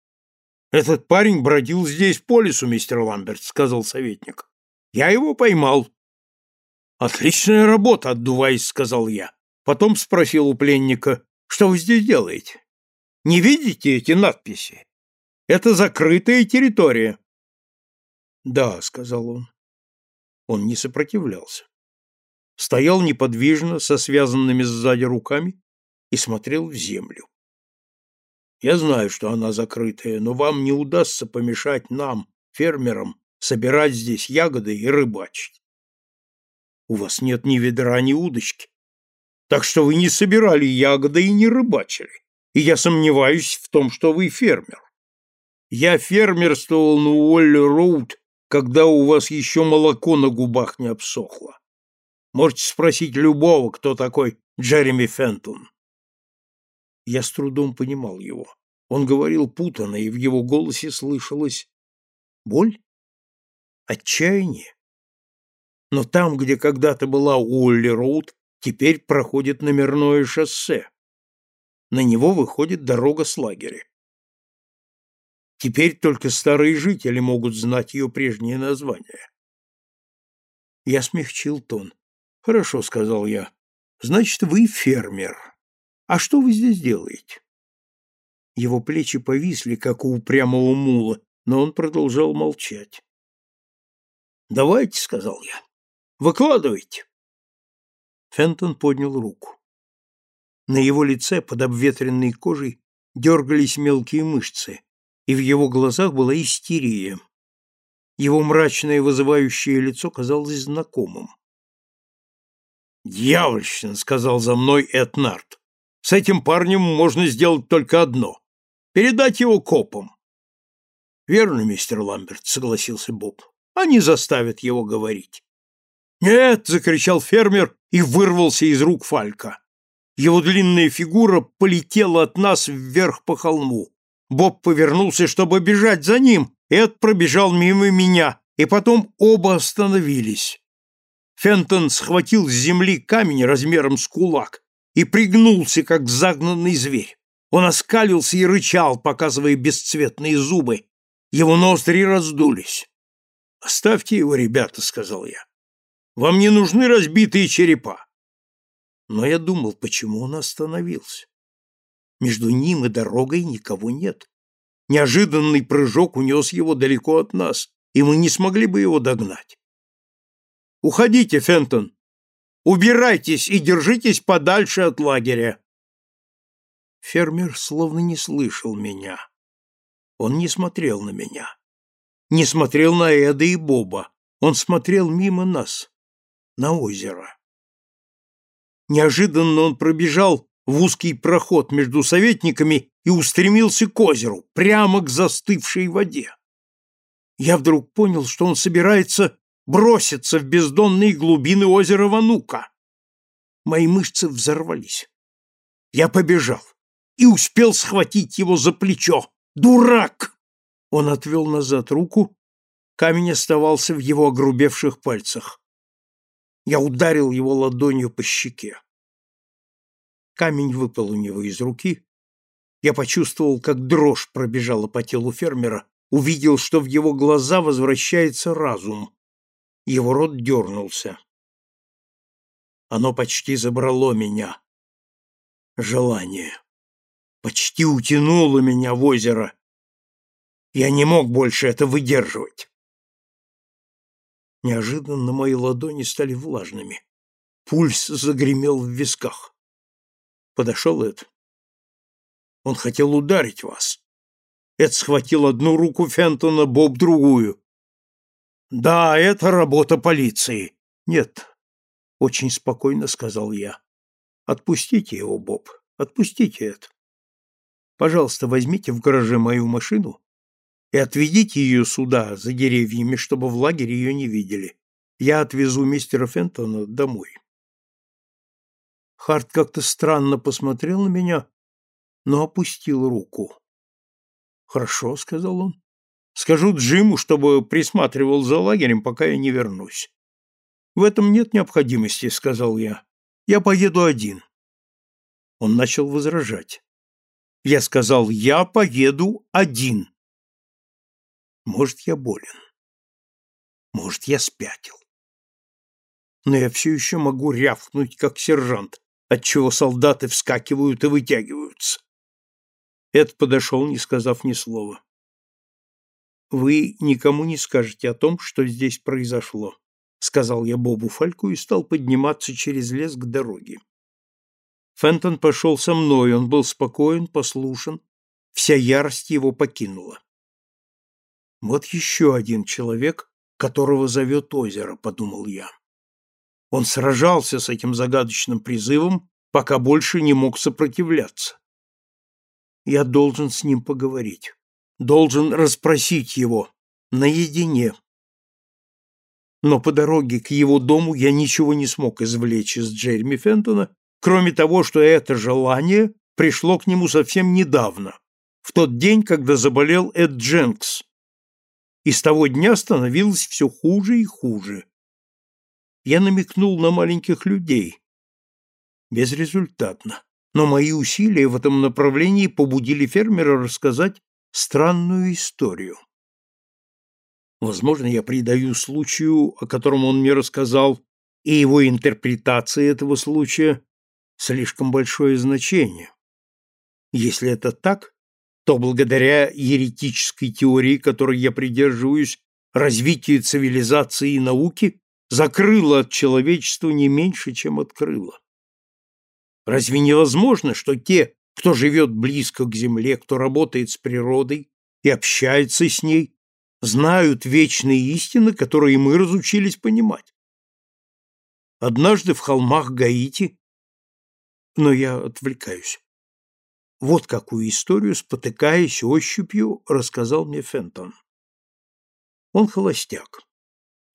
«Этот парень бродил здесь по лесу, мистер Ламберт», — сказал советник. «Я его поймал. «Отличная работа, отдуваясь», — сказал я. Потом спросил у пленника, «Что вы здесь делаете? Не видите эти надписи? Это закрытая территория». «Да», — сказал он. Он не сопротивлялся. Стоял неподвижно, со связанными сзади руками, и смотрел в землю. «Я знаю, что она закрытая, но вам не удастся помешать нам, фермерам, собирать здесь ягоды и рыбачить. У вас нет ни ведра, ни удочки. Так что вы не собирали ягоды и не рыбачили. И я сомневаюсь в том, что вы фермер. Я фермерствовал на Уолли-Роуд, когда у вас еще молоко на губах не обсохло. Можете спросить любого, кто такой Джереми Фентон. Я с трудом понимал его. Он говорил путанно, и в его голосе слышалась боль, отчаяние. Но там, где когда-то была Уолли-Роуд, теперь проходит номерное шоссе. На него выходит дорога с лагеря. Теперь только старые жители могут знать ее прежнее название. Я смягчил тон. «Хорошо», — сказал я. «Значит, вы фермер. А что вы здесь делаете?» Его плечи повисли, как у упрямого мула, но он продолжал молчать. «Давайте», — сказал я. Выкладывайте. Фентон поднял руку. На его лице под обветренной кожей дергались мелкие мышцы, и в его глазах была истерия. Его мрачное вызывающее лицо казалось знакомым. «Дьявольщина!» — сказал за мной Этнард. «С этим парнем можно сделать только одно — передать его копам». «Верно, мистер Ламберт», — согласился Боб. «Они заставят его говорить». «Нет!» — закричал фермер и вырвался из рук Фалька. Его длинная фигура полетела от нас вверх по холму. Боб повернулся, чтобы бежать за ним, Эд пробежал мимо меня, и потом оба остановились. Фентон схватил с земли камень размером с кулак и пригнулся, как загнанный зверь. Он оскалился и рычал, показывая бесцветные зубы. Его ноздри раздулись. «Оставьте его, ребята», — сказал я. Вам не нужны разбитые черепа. Но я думал, почему он остановился. Между ним и дорогой никого нет. Неожиданный прыжок унес его далеко от нас, и мы не смогли бы его догнать. Уходите, Фентон. Убирайтесь и держитесь подальше от лагеря. Фермер словно не слышал меня. Он не смотрел на меня. Не смотрел на Эда и Боба. Он смотрел мимо нас на озеро. Неожиданно он пробежал в узкий проход между советниками и устремился к озеру, прямо к застывшей воде. Я вдруг понял, что он собирается броситься в бездонные глубины озера Ванука. Мои мышцы взорвались. Я побежал и успел схватить его за плечо. «Дурак!» Он отвел назад руку, камень оставался в его огрубевших пальцах. Я ударил его ладонью по щеке. Камень выпал у него из руки. Я почувствовал, как дрожь пробежала по телу фермера, увидел, что в его глаза возвращается разум. Его рот дернулся. Оно почти забрало меня. Желание. Почти утянуло меня в озеро. Я не мог больше это выдерживать. Неожиданно мои ладони стали влажными. Пульс загремел в висках. Подошел Эд. Он хотел ударить вас. Эд схватил одну руку Фентона, Боб другую. Да, это работа полиции. Нет, очень спокойно сказал я. Отпустите его, Боб. Отпустите это. Пожалуйста, возьмите в гараже мою машину и отведите ее сюда, за деревьями, чтобы в лагере ее не видели. Я отвезу мистера Фентона домой. Харт как-то странно посмотрел на меня, но опустил руку. «Хорошо», — сказал он. «Скажу Джиму, чтобы присматривал за лагерем, пока я не вернусь». «В этом нет необходимости», — сказал я. «Я поеду один». Он начал возражать. Я сказал, я поеду один. Может, я болен. Может, я спятил. Но я все еще могу рявкнуть, как сержант, отчего солдаты вскакивают и вытягиваются. Эд подошел, не сказав ни слова. «Вы никому не скажете о том, что здесь произошло», — сказал я Бобу Фальку и стал подниматься через лес к дороге. Фентон пошел со мной, он был спокоен, послушен, вся ярость его покинула. «Вот еще один человек, которого зовет озеро», — подумал я. Он сражался с этим загадочным призывом, пока больше не мог сопротивляться. Я должен с ним поговорить. Должен расспросить его. Наедине. Но по дороге к его дому я ничего не смог извлечь из Джереми Фентона, кроме того, что это желание пришло к нему совсем недавно, в тот день, когда заболел Эд Дженкс. И с того дня становилось все хуже и хуже. Я намекнул на маленьких людей. Безрезультатно но мои усилия в этом направлении побудили фермера рассказать странную историю. Возможно, я придаю случаю, о котором он мне рассказал, и его интерпретации этого случая слишком большое значение. Если это так, то благодаря еретической теории, которой я придерживаюсь, развитие цивилизации и науки закрыло от человечества не меньше, чем открыло. Разве невозможно, что те, кто живет близко к земле, кто работает с природой и общается с ней, знают вечные истины, которые мы разучились понимать? Однажды в холмах Гаити, но я отвлекаюсь. Вот какую историю, спотыкаясь ощупью, рассказал мне Фентон. Он холостяк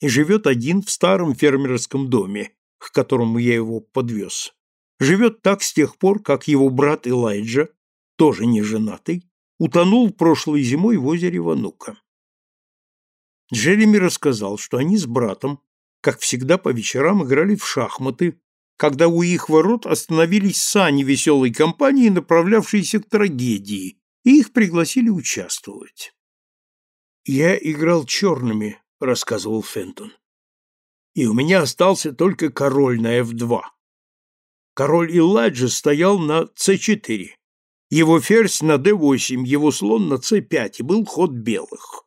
и живет один в старом фермерском доме, к которому я его подвез. Живет так с тех пор, как его брат Элайджа, тоже не женатый, утонул прошлой зимой в озере Ванука. Джереми рассказал, что они с братом, как всегда по вечерам, играли в шахматы, когда у их ворот остановились сани веселой компании, направлявшиеся к трагедии, и их пригласили участвовать. «Я играл черными», — рассказывал Фентон. «И у меня остался только король на F2. Король Илладжи стоял на c4, его ферзь на d8, его слон на c5, и был ход белых.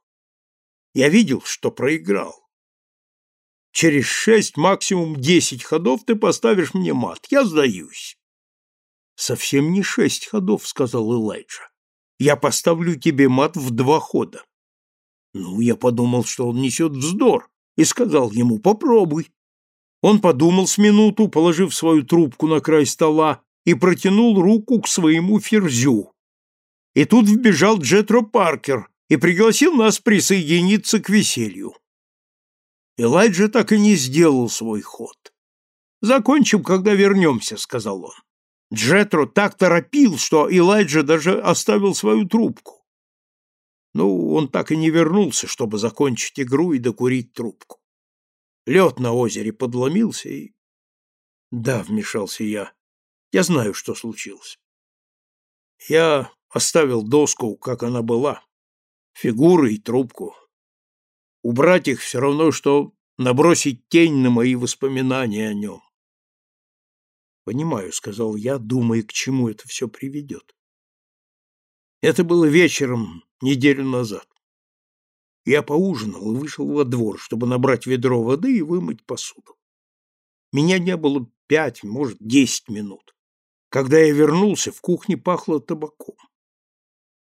Я видел, что проиграл. Через шесть, максимум десять ходов ты поставишь мне мат. Я сдаюсь. Совсем не шесть ходов, сказал Элайджа. Я поставлю тебе мат в два хода. Ну, я подумал, что он несет вздор, и сказал ему, попробуй. Он подумал с минуту, положив свою трубку на край стола, и протянул руку к своему ферзю. И тут вбежал Джетро Паркер и пригласил нас присоединиться к веселью. Элайджа так и не сделал свой ход. «Закончим, когда вернемся», — сказал он. Джетро так торопил, что Элайджа даже оставил свою трубку. Ну, он так и не вернулся, чтобы закончить игру и докурить трубку. Лед на озере подломился и... Да, вмешался я. Я знаю, что случилось. Я оставил доску, как она была. Фигуры и трубку. Убрать их все равно, что набросить тень на мои воспоминания о нем. Понимаю, сказал я, думая, к чему это все приведет. Это было вечером неделю назад. Я поужинал и вышел во двор, чтобы набрать ведро воды и вымыть посуду. Меня не было пять, может, десять минут. Когда я вернулся, в кухне пахло табаком.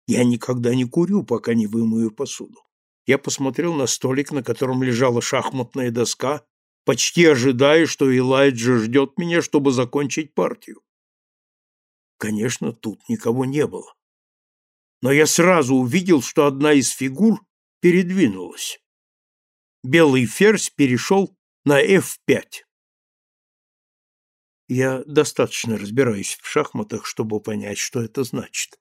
Я никогда не курю, пока не вымою посуду. Я посмотрел на столик, на котором лежала шахматная доска, почти ожидая, что Элайджа ждет меня, чтобы закончить партию. Конечно, тут никого не было. Но я сразу увидел, что одна из фигур передвинулась. Белый ферзь перешел на f5. Я достаточно разбираюсь в шахматах, чтобы понять, что это значит.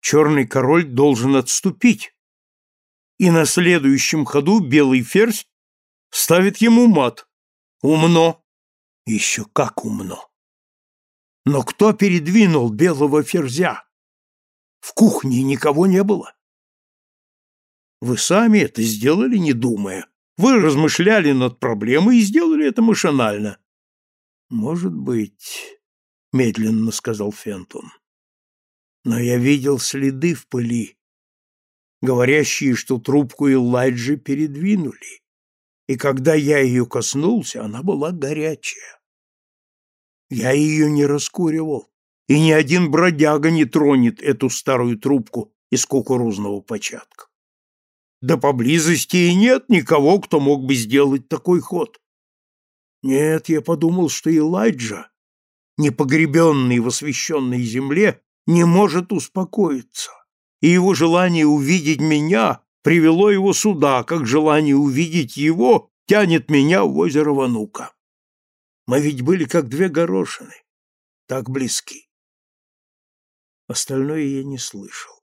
Черный король должен отступить, и на следующем ходу белый ферзь ставит ему мат. Умно. Еще как умно. Но кто передвинул белого ферзя? В кухне никого не было. Вы сами это сделали, не думая. Вы размышляли над проблемой и сделали это машинально. Может быть, медленно сказал Фентон. Но я видел следы в пыли, говорящие, что трубку Элайджи передвинули. И когда я ее коснулся, она была горячая. Я ее не раскуривал, и ни один бродяга не тронет эту старую трубку из кукурузного початка. Да поблизости и нет никого, кто мог бы сделать такой ход. Нет, я подумал, что Элайджа, непогребенный в освященной земле, не может успокоиться, и его желание увидеть меня привело его сюда, как желание увидеть его тянет меня в озеро Ванука. Мы ведь были как две горошины, так близки. Остальное я не слышал,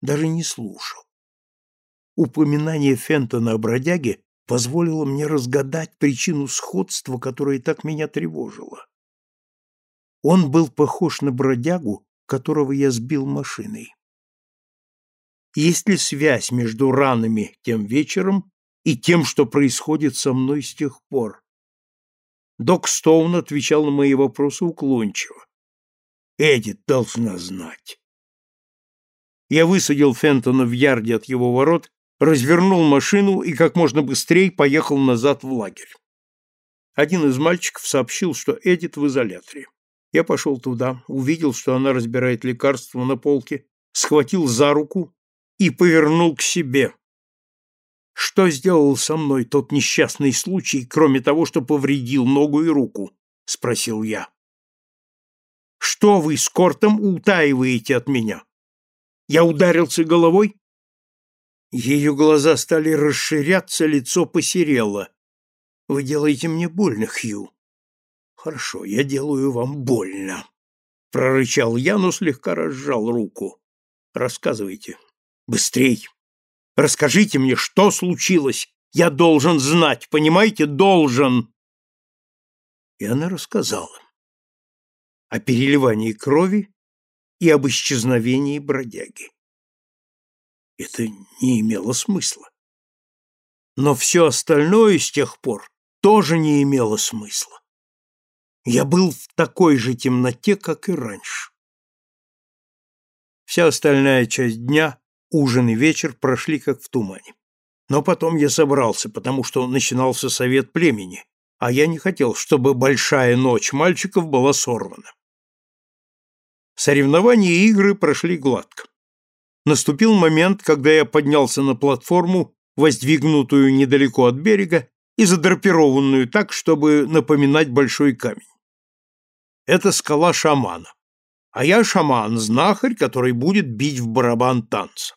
даже не слушал. Упоминание Фентона о бродяге позволило мне разгадать причину сходства, которое так меня тревожило. Он был похож на бродягу, которого я сбил машиной. Есть ли связь между ранами тем вечером и тем, что происходит со мной с тех пор? Док Стоун отвечал на мои вопросы уклончиво. Эдит должна знать. Я высадил Фентона в ярде от его ворот развернул машину и как можно быстрее поехал назад в лагерь. Один из мальчиков сообщил, что Эдит в изоляторе. Я пошел туда, увидел, что она разбирает лекарства на полке, схватил за руку и повернул к себе. Что сделал со мной тот несчастный случай, кроме того, что повредил ногу и руку? спросил я. Что вы с Кортом утаиваете от меня? Я ударился головой? Ее глаза стали расширяться, лицо посерело. «Вы делаете мне больно, Хью». «Хорошо, я делаю вам больно», — прорычал я, но слегка разжал руку. «Рассказывайте. Быстрей. Расскажите мне, что случилось. Я должен знать, понимаете? Должен!» И она рассказала о переливании крови и об исчезновении бродяги это не имело смысла. Но все остальное с тех пор тоже не имело смысла. Я был в такой же темноте, как и раньше. Вся остальная часть дня, ужин и вечер прошли как в тумане. Но потом я собрался, потому что начинался совет племени, а я не хотел, чтобы большая ночь мальчиков была сорвана. Соревнования и игры прошли гладко наступил момент, когда я поднялся на платформу, воздвигнутую недалеко от берега и задрапированную так, чтобы напоминать большой камень. Это скала шамана, а я шаман, знахарь, который будет бить в барабан танца.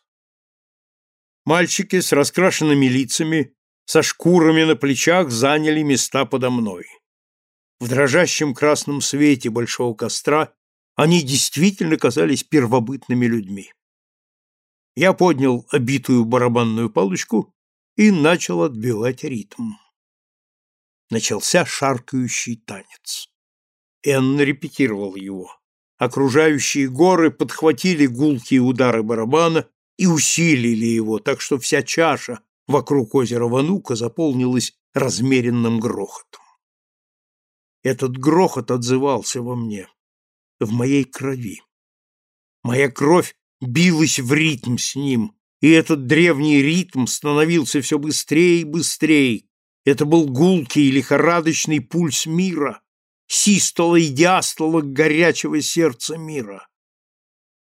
Мальчики с раскрашенными лицами, со шкурами на плечах заняли места подо мной. В дрожащем красном свете большого костра они действительно казались первобытными людьми. Я поднял обитую барабанную палочку и начал отбивать ритм. Начался шаркающий танец. Энн репетировал его. Окружающие горы подхватили гулкие удары барабана и усилили его, так что вся чаша вокруг озера Ванука заполнилась размеренным грохотом. Этот грохот отзывался во мне, в моей крови. Моя кровь билась в ритм с ним, и этот древний ритм становился все быстрее и быстрее. Это был гулкий и лихорадочный пульс мира, систола и диастола горячего сердца мира.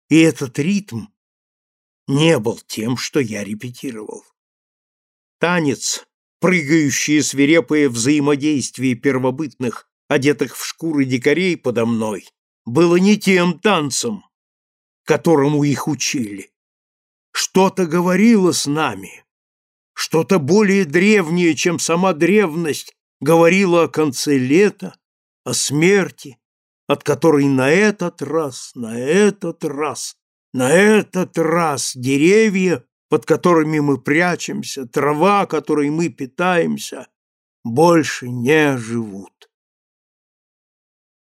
И этот ритм не был тем, что я репетировал. Танец, прыгающие свирепые взаимодействие первобытных, одетых в шкуры дикарей подо мной, было не тем танцем, которому их учили. Что-то говорило с нами, что-то более древнее, чем сама древность, говорило о конце лета, о смерти, от которой на этот раз, на этот раз, на этот раз деревья, под которыми мы прячемся, трава, которой мы питаемся, больше не живут.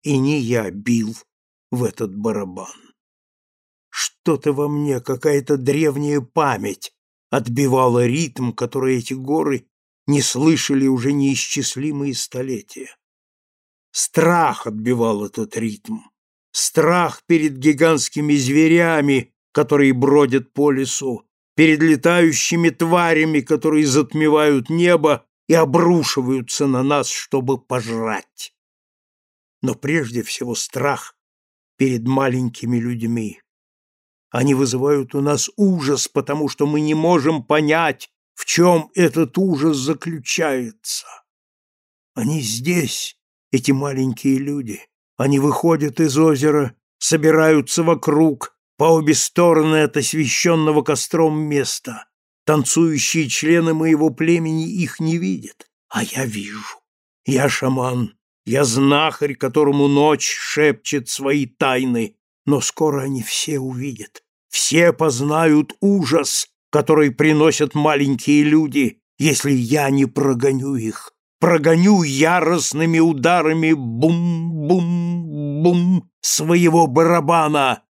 И не я бил в этот барабан. Что-то во мне, какая-то древняя память отбивала ритм, который эти горы не слышали уже неисчислимые столетия. Страх отбивал этот ритм. Страх перед гигантскими зверями, которые бродят по лесу, перед летающими тварями, которые затмевают небо и обрушиваются на нас, чтобы пожрать. Но прежде всего страх перед маленькими людьми, они вызывают у нас ужас, потому что мы не можем понять, в чем этот ужас заключается. Они здесь, эти маленькие люди. Они выходят из озера, собираются вокруг, по обе стороны от освещенного костром места. Танцующие члены моего племени их не видят, а я вижу. Я шаман, я знахарь, которому ночь шепчет свои тайны, но скоро они все увидят, все познают ужас, который приносят маленькие люди, если я не прогоню их, прогоню яростными ударами бум-бум-бум своего барабана.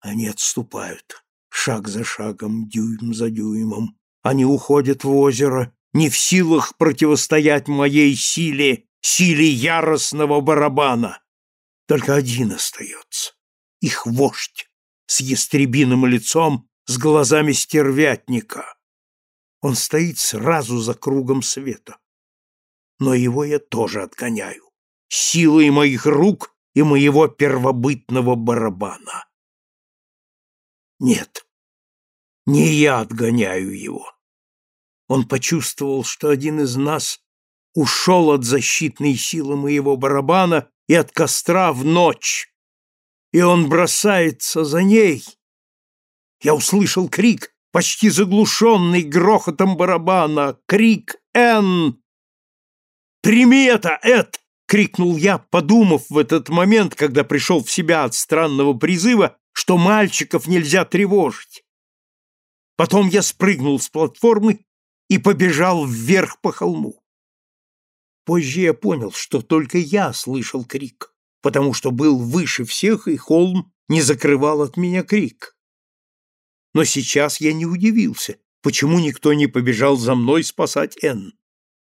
Они отступают, шаг за шагом, дюйм за дюймом. Они уходят в озеро, не в силах противостоять моей силе, силе яростного барабана. Только один остается их вождь, с ястребиным лицом, с глазами стервятника. Он стоит сразу за кругом света. Но его я тоже отгоняю, силой моих рук и моего первобытного барабана. Нет, не я отгоняю его. Он почувствовал, что один из нас ушел от защитной силы моего барабана и от костра в ночь, и он бросается за ней. Я услышал крик, почти заглушенный грохотом барабана, крик «Н!» «Прими это, Эд!» — крикнул я, подумав в этот момент, когда пришел в себя от странного призыва, что мальчиков нельзя тревожить. Потом я спрыгнул с платформы и побежал вверх по холму. Позже я понял, что только я слышал крик потому что был выше всех, и холм не закрывал от меня крик. Но сейчас я не удивился, почему никто не побежал за мной спасать Энн.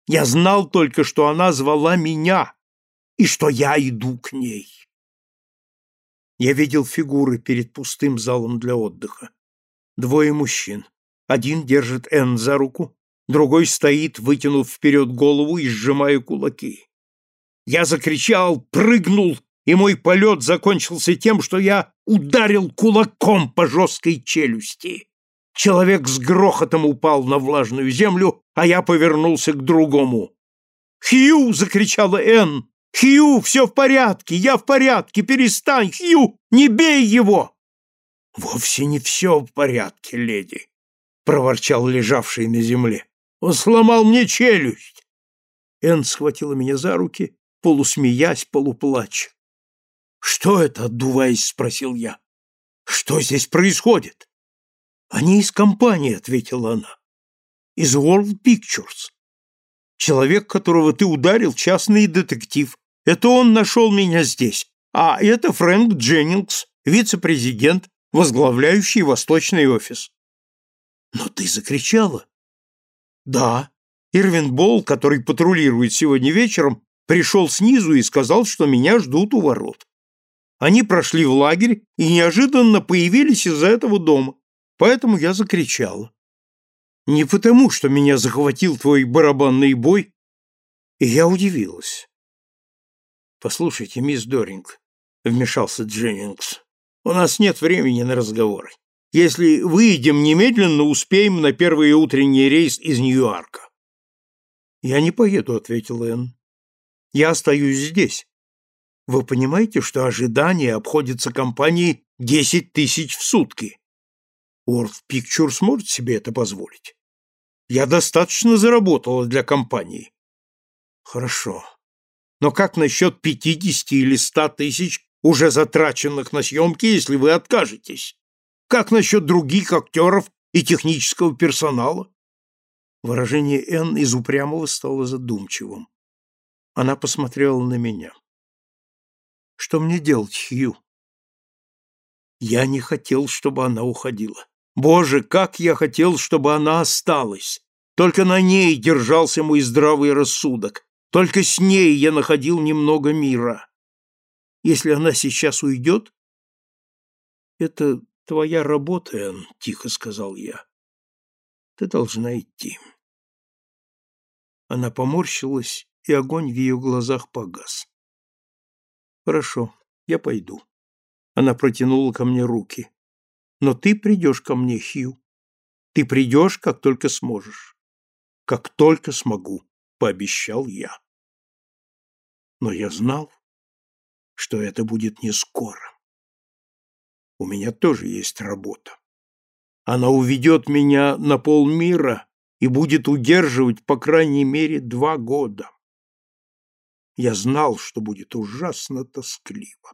Я знал только, что она звала меня, и что я иду к ней. Я видел фигуры перед пустым залом для отдыха. Двое мужчин. Один держит Энн за руку, другой стоит, вытянув вперед голову и сжимая кулаки. Я закричал, прыгнул, и мой полет закончился тем, что я ударил кулаком по жесткой челюсти. Человек с грохотом упал на влажную землю, а я повернулся к другому. «Хью!» — закричала Энн. «Хью, все в порядке! Я в порядке! Перестань, Хью! Не бей его!» «Вовсе не все в порядке, леди!» — проворчал лежавший на земле. «Он сломал мне челюсть!» Энн схватила меня за руки полусмеясь, полуплача. «Что это?» — отдуваясь, спросил я. «Что здесь происходит?» «Они из компании», — ответила она. «Из World Pictures. Человек, которого ты ударил, частный детектив. Это он нашел меня здесь. А это Фрэнк Дженнингс, вице-президент, возглавляющий восточный офис». «Но ты закричала?» «Да. Ирвин Болл, который патрулирует сегодня вечером, пришел снизу и сказал, что меня ждут у ворот. Они прошли в лагерь и неожиданно появились из-за этого дома, поэтому я закричала. Не потому, что меня захватил твой барабанный бой, и я удивилась. «Послушайте, мисс Доринг», — вмешался Дженнингс, — «у нас нет времени на разговоры. Если выйдем немедленно, успеем на первый утренний рейс из Нью-Йорка». «Я не поеду», — ответил Энн. «Я остаюсь здесь. Вы понимаете, что ожидание обходится компании десять тысяч в сутки? World Pictures может себе это позволить. Я достаточно заработала для компании. Хорошо. Но как насчет пятидесяти или ста тысяч, уже затраченных на съемки, если вы откажетесь? Как насчет других актеров и технического персонала? Выражение Н из упрямого стало задумчивым. Она посмотрела на меня. Что мне делать, Хью? Я не хотел, чтобы она уходила. Боже, как я хотел, чтобы она осталась! Только на ней держался мой здравый рассудок. Только с ней я находил немного мира. Если она сейчас уйдет... Это твоя работа, Энн, — тихо сказал я. Ты должна идти. Она поморщилась, и огонь в ее глазах погас. Хорошо, я пойду. Она протянула ко мне руки. Но ты придешь ко мне, Хью. Ты придешь, как только сможешь. Как только смогу, пообещал я. Но я знал, что это будет не скоро. У меня тоже есть работа. Она уведет меня на полмира и будет удерживать по крайней мере два года. Я знал, что будет ужасно тоскливо.